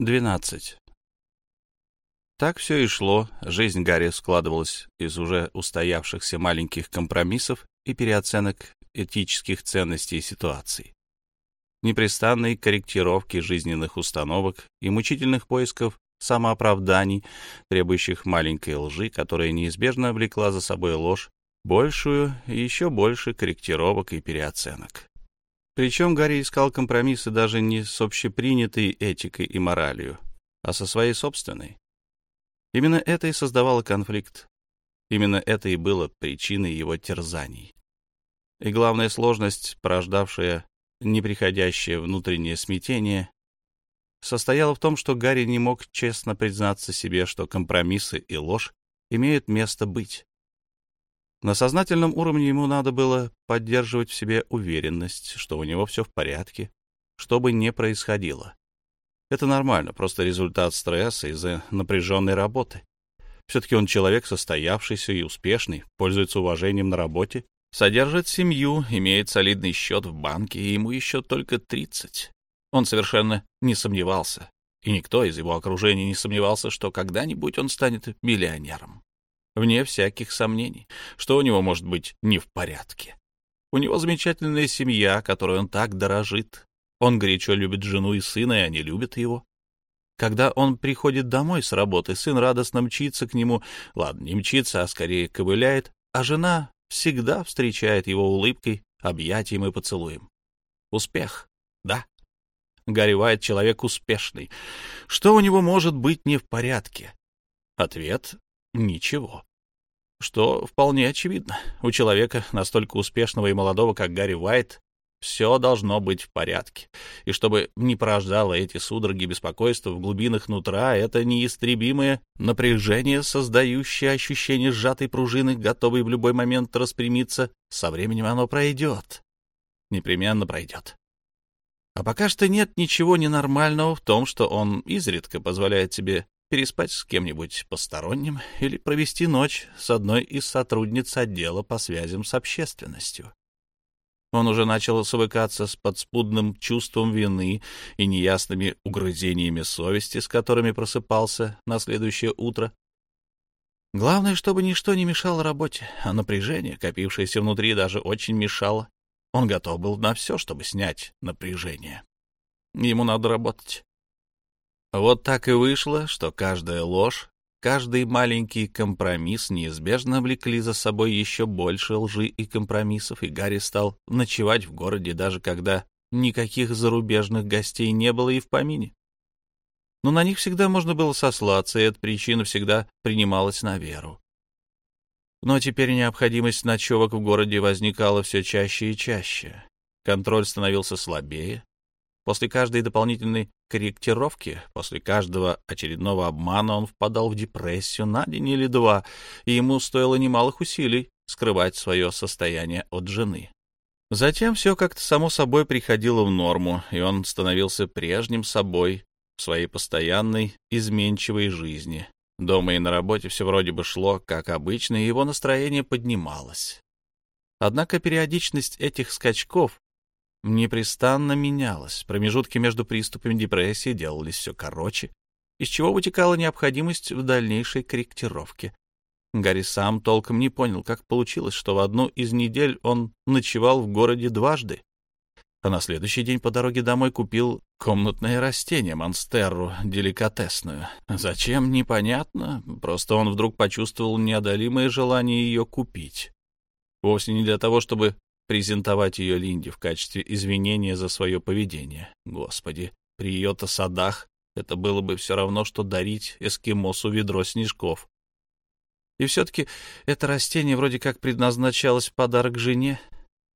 12. Так все и шло. Жизнь Гарри складывалась из уже устоявшихся маленьких компромиссов и переоценок этических ценностей и ситуаций. Непрестанной корректировки жизненных установок и мучительных поисков самооправданий, требующих маленькой лжи, которая неизбежно влекла за собой ложь, большую и еще больше корректировок и переоценок. Причем Гарри искал компромиссы даже не с общепринятой этикой и моралью, а со своей собственной. Именно это и создавало конфликт. Именно это и было причиной его терзаний. И главная сложность, порождавшая неприходящее внутреннее смятение, состояла в том, что Гарри не мог честно признаться себе, что компромиссы и ложь имеют место быть. На сознательном уровне ему надо было поддерживать в себе уверенность, что у него все в порядке, что бы ни происходило. Это нормально, просто результат стресса из-за напряженной работы. Все-таки он человек состоявшийся и успешный, пользуется уважением на работе, содержит семью, имеет солидный счет в банке, и ему еще только 30. Он совершенно не сомневался, и никто из его окружения не сомневался, что когда-нибудь он станет миллионером вне всяких сомнений, что у него может быть не в порядке. У него замечательная семья, которой он так дорожит. Он горячо любит жену и сына, и они любят его. Когда он приходит домой с работы, сын радостно мчится к нему, ладно, не мчится, а скорее ковыляет, а жена всегда встречает его улыбкой, объятием и поцелуем. Успех, да. Уайт — человек успешный. Что у него может быть не в порядке? Ответ — ничего что вполне очевидно. У человека, настолько успешного и молодого, как Гарри Уайт, все должно быть в порядке. И чтобы не порождало эти судороги беспокойства в глубинах нутра, это неистребимое напряжение, создающее ощущение сжатой пружины, готовой в любой момент распрямиться, со временем оно пройдет. Непременно пройдет. А пока что нет ничего ненормального в том, что он изредка позволяет себе переспать с кем-нибудь посторонним или провести ночь с одной из сотрудниц отдела по связям с общественностью. Он уже начал свыкаться с подспудным чувством вины и неясными угрызениями совести, с которыми просыпался на следующее утро. Главное, чтобы ничто не мешало работе, а напряжение, копившееся внутри, даже очень мешало. Он готов был на все, чтобы снять напряжение. Ему надо работать. Вот так и вышло, что каждая ложь, каждый маленький компромисс неизбежно влекли за собой еще больше лжи и компромиссов, и Гарри стал ночевать в городе, даже когда никаких зарубежных гостей не было и в помине. Но на них всегда можно было сослаться, и эта причина всегда принималась на веру. Но теперь необходимость ночевок в городе возникала все чаще и чаще. Контроль становился слабее, После каждой дополнительной корректировки, после каждого очередного обмана он впадал в депрессию на день или два, и ему стоило немалых усилий скрывать свое состояние от жены. Затем все как-то само собой приходило в норму, и он становился прежним собой в своей постоянной изменчивой жизни. Дома и на работе все вроде бы шло, как обычно, и его настроение поднималось. Однако периодичность этих скачков непрестанно менялась. Промежутки между приступами депрессии делались все короче, из чего вытекала необходимость в дальнейшей корректировке. Гарри сам толком не понял, как получилось, что в одну из недель он ночевал в городе дважды, а на следующий день по дороге домой купил комнатное растение, монстеру деликатесную. Зачем, непонятно, просто он вдруг почувствовал неодолимое желание ее купить. Вовсе не для того, чтобы презентовать ее Линде в качестве извинения за свое поведение. Господи, при ее-то садах это было бы все равно, что дарить эскимосу ведро снежков. И все-таки это растение вроде как предназначалось в подарок жене.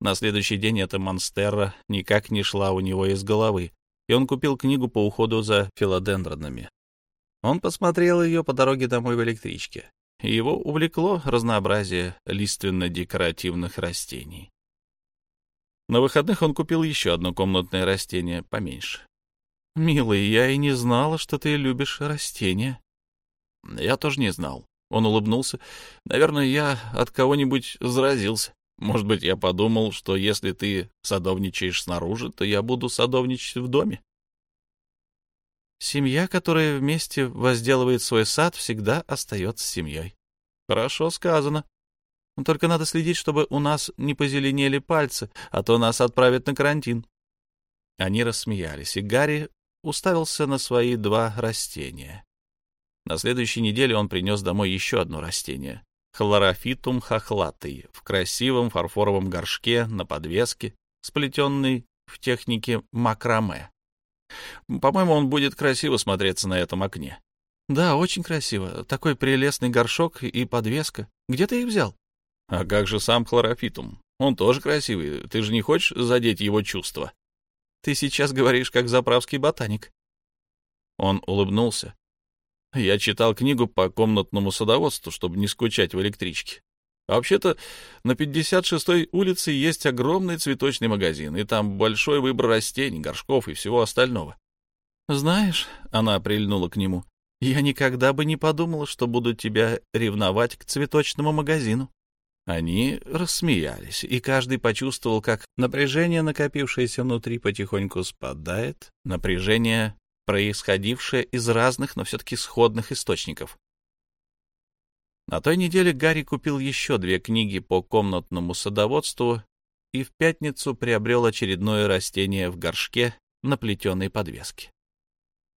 На следующий день эта монстера никак не шла у него из головы, и он купил книгу по уходу за филодендронами. Он посмотрел ее по дороге домой в электричке, и его увлекло разнообразие лиственно-декоративных растений. На выходных он купил еще одно комнатное растение, поменьше. «Милый, я и не знала, что ты любишь растения». «Я тоже не знал». Он улыбнулся. «Наверное, я от кого-нибудь заразился. Может быть, я подумал, что если ты садовничаешь снаружи, то я буду садовничать в доме». Семья, которая вместе возделывает свой сад, всегда остается семьей. Хорошо сказано. Только надо следить, чтобы у нас не позеленели пальцы, а то нас отправят на карантин. Они рассмеялись, и Гарри уставился на свои два растения. На следующей неделе он принес домой еще одно растение — хлорофитум хохлатый в красивом фарфоровом горшке на подвеске, сплетенный в технике макраме. По-моему, он будет красиво смотреться на этом окне. Да, очень красиво. Такой прелестный горшок и подвеска. Где ты их взял? А как же сам хлорофитум? Он тоже красивый. Ты же не хочешь задеть его чувства? Ты сейчас говоришь, как заправский ботаник. Он улыбнулся. Я читал книгу по комнатному садоводству, чтобы не скучать в электричке. Вообще-то на 56-й улице есть огромный цветочный магазин, и там большой выбор растений, горшков и всего остального. Знаешь, она прильнула к нему, я никогда бы не подумала, что буду тебя ревновать к цветочному магазину. Они рассмеялись, и каждый почувствовал, как напряжение, накопившееся внутри, потихоньку спадает, напряжение, происходившее из разных, но все-таки сходных источников. На той неделе Гарри купил еще две книги по комнатному садоводству и в пятницу приобрел очередное растение в горшке на плетеной подвеске.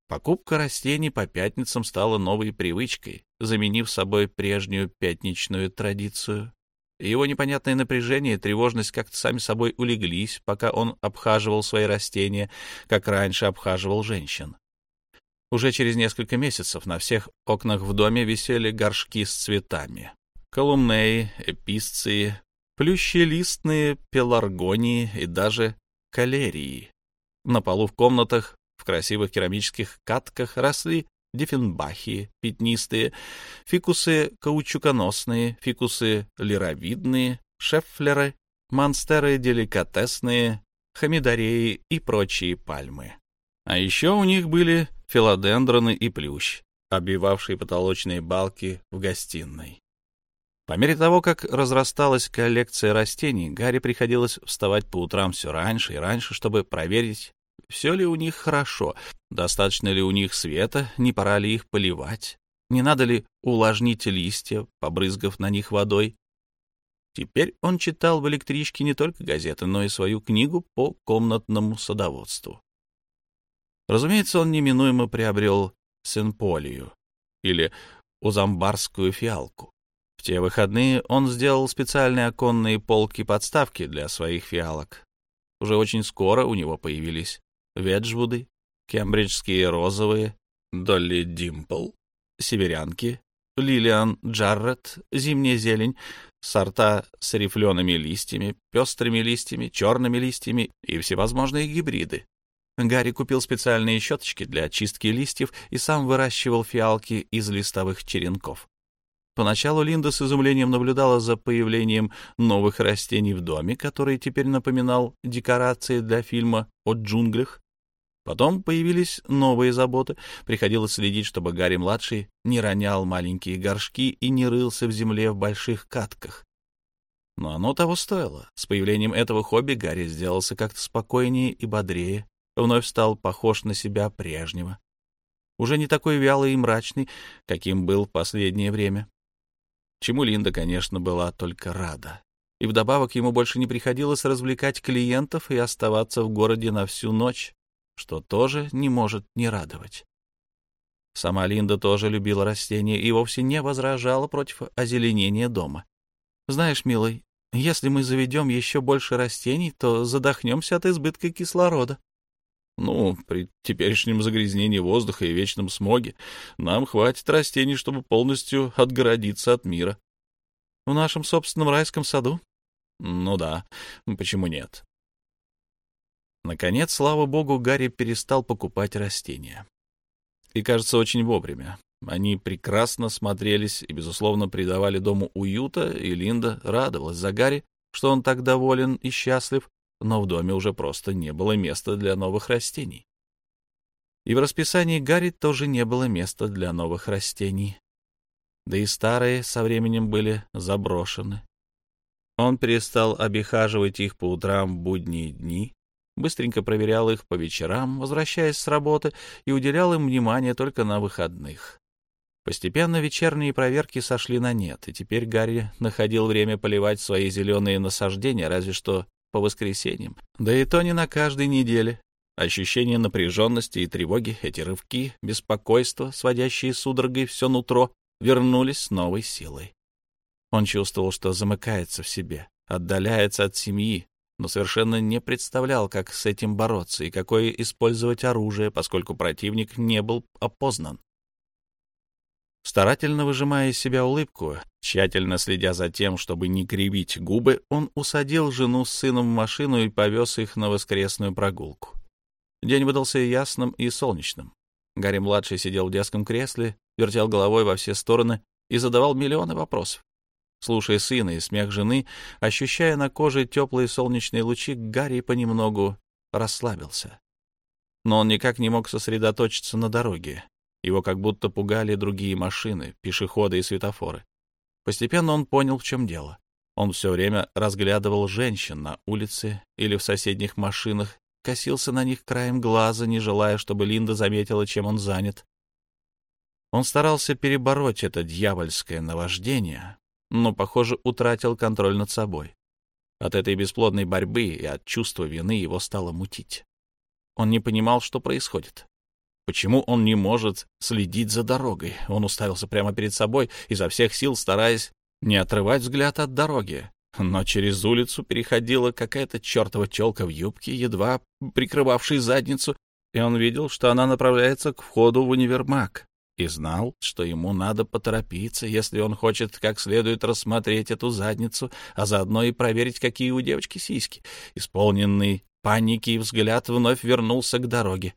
Покупка растений по пятницам стала новой привычкой, заменив собой прежнюю пятничную традицию. Его непонятное напряжение и тревожность как-то сами собой улеглись, пока он обхаживал свои растения, как раньше обхаживал женщин. Уже через несколько месяцев на всех окнах в доме висели горшки с цветами. Колумнеи, эписции, плющелистные пеларгонии и даже калерии. На полу в комнатах в красивых керамических катках росли диффенбахи пятнистые, фикусы каучуконосные, фикусы лировидные, шеффлеры, монстеры деликатесные, хамидареи и прочие пальмы. А еще у них были филодендроны и плющ, обвивавшие потолочные балки в гостиной. По мере того, как разрасталась коллекция растений, Гарри приходилось вставать по утрам все раньше и раньше, чтобы проверить, все ли у них хорошо, достаточно ли у них света, не пора ли их поливать, не надо ли увлажнить листья, побрызгав на них водой. Теперь он читал в электричке не только газеты, но и свою книгу по комнатному садоводству. Разумеется, он неминуемо приобрел сенполию или узамбарскую фиалку. В те выходные он сделал специальные оконные полки-подставки для своих фиалок. Уже очень скоро у него появились веджвуды, кембриджские розовые, Долли Димпл, северянки, Лилиан Джаррет, зимняя зелень, сорта с рифлеными листьями, пестрыми листьями, черными листьями и всевозможные гибриды. Гарри купил специальные щеточки для очистки листьев и сам выращивал фиалки из листовых черенков. Поначалу Линда с изумлением наблюдала за появлением новых растений в доме, который теперь напоминал декорации для фильма о джунглях. Потом появились новые заботы. Приходилось следить, чтобы Гарри-младший не ронял маленькие горшки и не рылся в земле в больших катках. Но оно того стоило. С появлением этого хобби Гарри сделался как-то спокойнее и бодрее, вновь стал похож на себя прежнего. Уже не такой вялый и мрачный, каким был в последнее время. Чему Линда, конечно, была только рада. И вдобавок ему больше не приходилось развлекать клиентов и оставаться в городе на всю ночь что тоже не может не радовать. Сама Линда тоже любила растения и вовсе не возражала против озеленения дома. «Знаешь, милый, если мы заведем еще больше растений, то задохнемся от избытка кислорода». «Ну, при теперешнем загрязнении воздуха и вечном смоге нам хватит растений, чтобы полностью отгородиться от мира». «В нашем собственном райском саду?» «Ну да, почему нет?» Наконец, слава богу, Гарри перестал покупать растения. И, кажется, очень вовремя. Они прекрасно смотрелись и, безусловно, придавали дому уюта, и Линда радовалась за Гарри, что он так доволен и счастлив, но в доме уже просто не было места для новых растений. И в расписании Гарри тоже не было места для новых растений. Да и старые со временем были заброшены. Он перестал обихаживать их по утрам в будние дни, быстренько проверял их по вечерам, возвращаясь с работы, и уделял им внимание только на выходных. Постепенно вечерние проверки сошли на нет, и теперь Гарри находил время поливать свои зеленые насаждения, разве что по воскресеньям, да и то не на каждой неделе. Ощущение напряженности и тревоги, эти рывки, беспокойство, сводящие судорогой все нутро, вернулись с новой силой. Он чувствовал, что замыкается в себе, отдаляется от семьи, но совершенно не представлял, как с этим бороться и какое использовать оружие, поскольку противник не был опознан. Старательно выжимая из себя улыбку, тщательно следя за тем, чтобы не кривить губы, он усадил жену с сыном в машину и повез их на воскресную прогулку. День выдался ясным и солнечным. Гарри-младший сидел в детском кресле, вертел головой во все стороны и задавал миллионы вопросов. Слушая сына и смех жены, ощущая на коже теплые солнечные лучи, Гарри понемногу расслабился. Но он никак не мог сосредоточиться на дороге. Его как будто пугали другие машины, пешеходы и светофоры. Постепенно он понял, в чем дело. Он все время разглядывал женщин на улице или в соседних машинах, косился на них краем глаза, не желая, чтобы Линда заметила, чем он занят. Он старался перебороть это дьявольское наваждение, но, похоже, утратил контроль над собой. От этой бесплодной борьбы и от чувства вины его стало мутить. Он не понимал, что происходит. Почему он не может следить за дорогой? Он уставился прямо перед собой, изо всех сил стараясь не отрывать взгляд от дороги. Но через улицу переходила какая-то чертова телка в юбке, едва прикрывавшей задницу, и он видел, что она направляется к входу в универмаг и знал, что ему надо поторопиться, если он хочет как следует рассмотреть эту задницу, а заодно и проверить, какие у девочки сиськи. Исполненный паники взгляд вновь вернулся к дороге.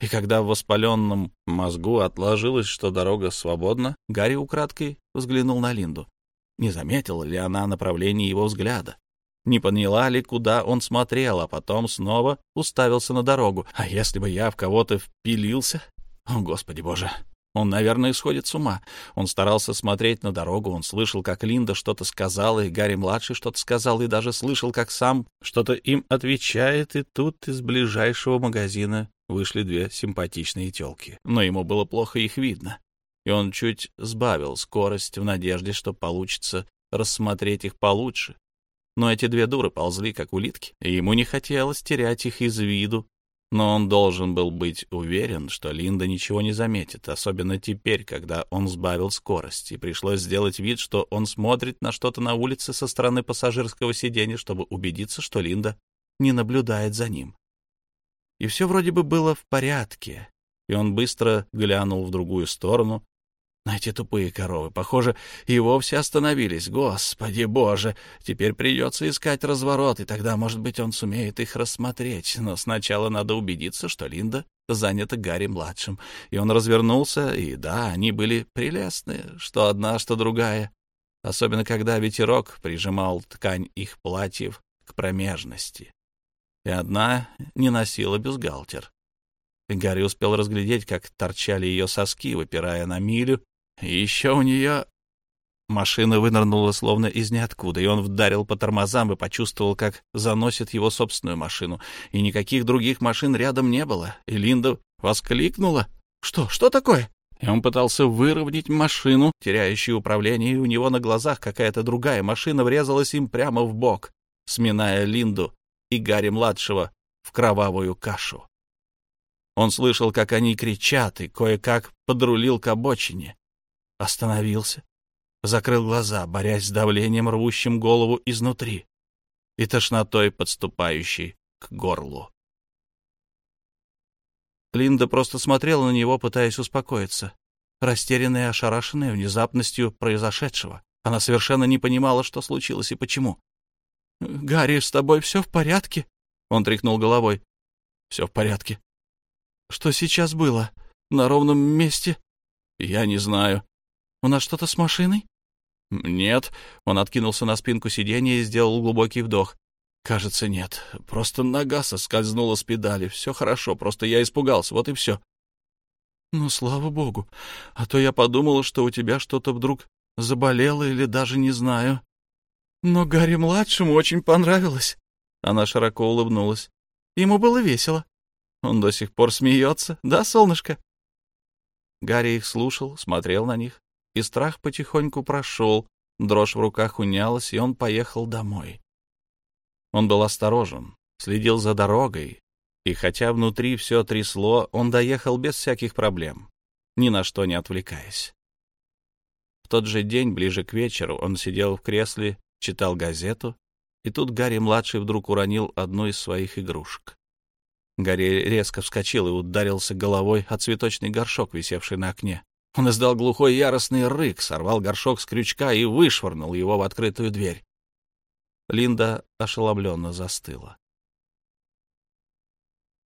И когда в воспаленном мозгу отложилось, что дорога свободна, Гарри украдкой взглянул на Линду. Не заметила ли она направление его взгляда? Не поняла ли, куда он смотрел, а потом снова уставился на дорогу. А если бы я в кого-то впилился? О, Господи Боже! Он, наверное, сходит с ума. Он старался смотреть на дорогу, он слышал, как Линда что-то сказала, и Гарри-младший что-то сказал, и даже слышал, как сам что-то им отвечает, и тут из ближайшего магазина вышли две симпатичные телки. Но ему было плохо их видно, и он чуть сбавил скорость в надежде, что получится рассмотреть их получше. Но эти две дуры ползли, как улитки, и ему не хотелось терять их из виду, но он должен был быть уверен, что Линда ничего не заметит, особенно теперь, когда он сбавил скорость, и пришлось сделать вид, что он смотрит на что-то на улице со стороны пассажирского сиденья, чтобы убедиться, что Линда не наблюдает за ним. И все вроде бы было в порядке, и он быстро глянул в другую сторону, на эти тупые коровы, похоже, и вовсе остановились. Господи боже, теперь придется искать разворот, и тогда, может быть, он сумеет их рассмотреть. Но сначала надо убедиться, что Линда занята Гарри-младшим. И он развернулся, и да, они были прелестные, что одна, что другая. Особенно, когда ветерок прижимал ткань их платьев к промежности. И одна не носила бюстгальтер. Гарри успел разглядеть, как торчали ее соски, выпирая на милю, еще у нее... Машина вынырнула словно из ниоткуда, и он вдарил по тормозам и почувствовал, как заносит его собственную машину. И никаких других машин рядом не было. И Линда воскликнула. «Что? Что такое?» И он пытался выровнять машину, теряющую управление, и у него на глазах какая-то другая машина врезалась им прямо в бок, сминая Линду и Гарри-младшего в кровавую кашу. Он слышал, как они кричат, и кое-как подрулил к обочине остановился, закрыл глаза, борясь с давлением, рвущим голову изнутри и тошнотой, подступающей к горлу. Линда просто смотрела на него, пытаясь успокоиться, растерянная и ошарашенная внезапностью произошедшего. Она совершенно не понимала, что случилось и почему. «Гарри, с тобой все в порядке?» Он тряхнул головой. «Все в порядке». «Что сейчас было? На ровном месте?» «Я не знаю. У нас что-то с машиной? Нет. Он откинулся на спинку сиденья и сделал глубокий вдох. Кажется, нет. Просто нога соскользнула с педали. Все хорошо, просто я испугался, вот и все. Ну, слава богу. А то я подумала, что у тебя что-то вдруг заболело или даже не знаю. Но Гарри-младшему очень понравилось. Она широко улыбнулась. Ему было весело. Он до сих пор смеется, да, солнышко?» Гарри их слушал, смотрел на них, и страх потихоньку прошел, дрожь в руках унялась, и он поехал домой. Он был осторожен, следил за дорогой, и хотя внутри все трясло, он доехал без всяких проблем, ни на что не отвлекаясь. В тот же день, ближе к вечеру, он сидел в кресле, читал газету, и тут Гарри-младший вдруг уронил одну из своих игрушек. Гарри резко вскочил и ударился головой о цветочный горшок, висевший на окне. Он издал глухой яростный рык, сорвал горшок с крючка и вышвырнул его в открытую дверь. Линда ошеломленно застыла.